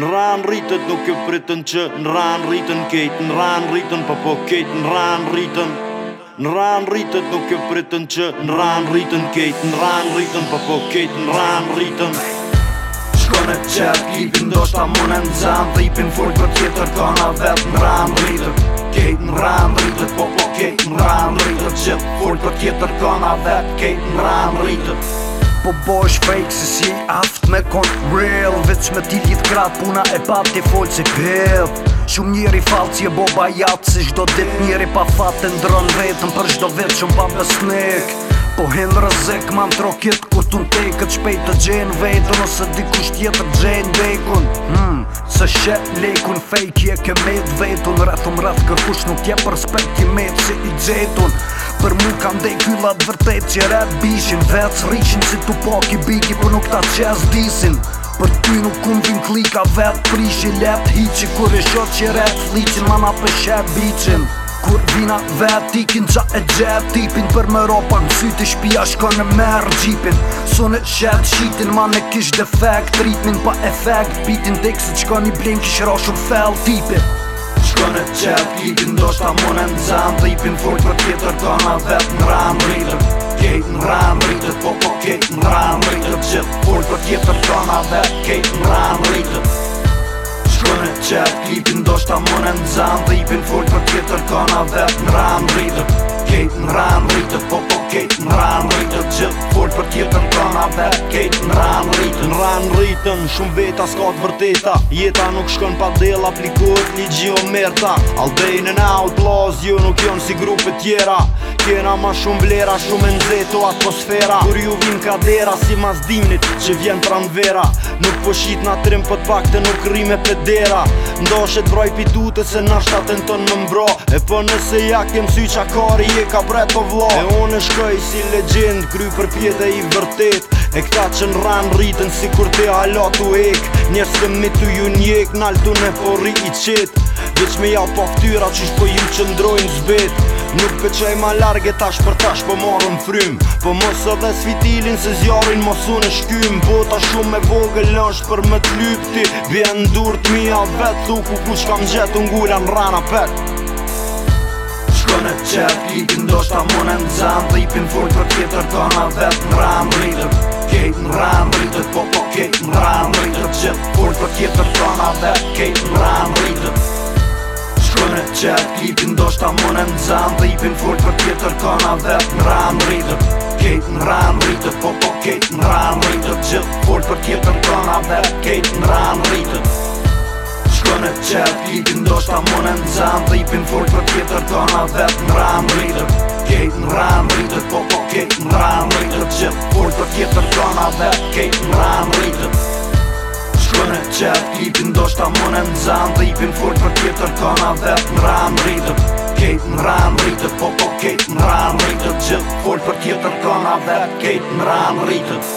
Në ranë rritët nuk jo pritën që Në ranë rritën kejtë Në ranë rritën pa po, po kejtë Në ranë rritën Në ranë rritët nuk jo pritën që Në ranë rritën kejtë Në ranë rritën pa po, po kejtë Në ranë rritën Shko në qërë kipin Do shta mune në zanë Thipin furë kërë tjetër Kona vetë në ranë rritët Kejtë në ranë rritët Po po kejtë në ranë rritët Gjithë furë tjetër Kona vetë kejtë në ranë rritët po bosh fake se si aft me kon real Vec me ti gjith krat puna e pap ti fol se grep shum njeri fall e boba jatë se shdo dit njeri pa fat të ndron vetëm për shdo vetë shum pa besnik Po hen rëzek ma më trokit kur të në tej Këtë shpejt të gjenë vejtën ose di kusht jetë gjenë bejkun Hmm, se shet lejkun fejkje je ke me të vejtën kërkush nuk tje për spek ti si i gjetën Për mu kam dhe kyllat vërtet që rrët bishin Vecë rishin si tu pak i biki për po nuk ta qes disin Për ty nuk kum vim klika vetë prishi Lep Hiqi kur e shot që rrët flicin, ma na për shet kur vina veti Kin qa e gjep tipin Për më ropa në syti shpia shko në merë gjipin Sun në shet shitin ma në kish defekt Ritmin pa efekt Bitin dik se qko një blin kish ro shumë fell tipin Shko në qep kipin do shta mune në zem Dhipin fujt për tjetër dona vet në ram rritër Kejt në ram rritët po po kejt në ram rritët Gjith fujt për tjetër dona vet kejt në ram rritët qëtë klipin do shta mënë në zanë Dhe i pin full për tjetër kona vetë në ranë rritë Kejtë në ranë rritë, po po kejtë në ranë rritë Gjithë full për tjetër kona vetë kejtë në ranë rritë Në ranë rritë, shumë veta s'ka të vërteta Jeta nuk shkon pa del, aplikohet një gjion merta Aldejnë në outlaws, jo nuk jonë si grupe tjera qena ma shumë blera Shumë e nëzeto atmosfera Kur ju vim ka dera Si mas dimnit që vjen pran vera Nuk po na trim për pak të nuk rrim e pedera Ndo shet vroj pitu se na shtaten të në mbro E për po nëse ja kem sy qa kari je ka bret për po vlo E unë e shkoj si legend Kry për pjede i vërtet E këta që në ranë rritën si kur te halatu ek Njerës të mitu ju njek Naltu në fori po i qetë Vec me ja pa ftyra qish po ju qëndrojnë zbet Nuk pe qaj ma e tash për tash për po marrën frym Po mos edhe svitilin se zjarin mos unë e shkym Bota shumë me vogë lësht për me t'lypti Vjen dur t'mi a vetë Thu ku ku shkam gjetë ungullan rana pet Shko në qep, klipin do shta mon e në zan Dhe i pin fort për tjetër të nga vetë në ranë Rritët, kejt në ranë Rritët, po po kejt në ranë Rritët, gjithë fort për tjetër të nga vetë Kejt në në qëtë Kipin do shta mëne në zanë Dhe i pin furt për tjetër Kona vetë në ranë rritët Kejtë në ranë rritët Po po kejtë në ranë rritët Gjithë furt për tjetër Kona vetë kejtë në ranë rritët Shkone qëtë Kipin do shta mëne në zanë Dhe i pin furt për tjetër Kona vetë në ranë rritët Kejtë në ranë rritët Po po kejtë në ranë rritët Gjithë furt për tjetër Kona vetë kejtë në ranë rritët në qëtë Klipin do shta mëne në zanë Dhe i bim fort për tjetër kona vetë Në ranë rritët Kejt në ranë rritët, Po po kejt në ranë rritët Gjithë fort për tjetër kona vetë Kejt në ranë rritët